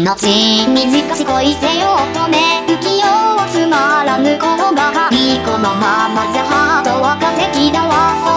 命短し恋せよ乙女。不器用つまらぬ言葉。がいいこのままじゃハートは化石だわ。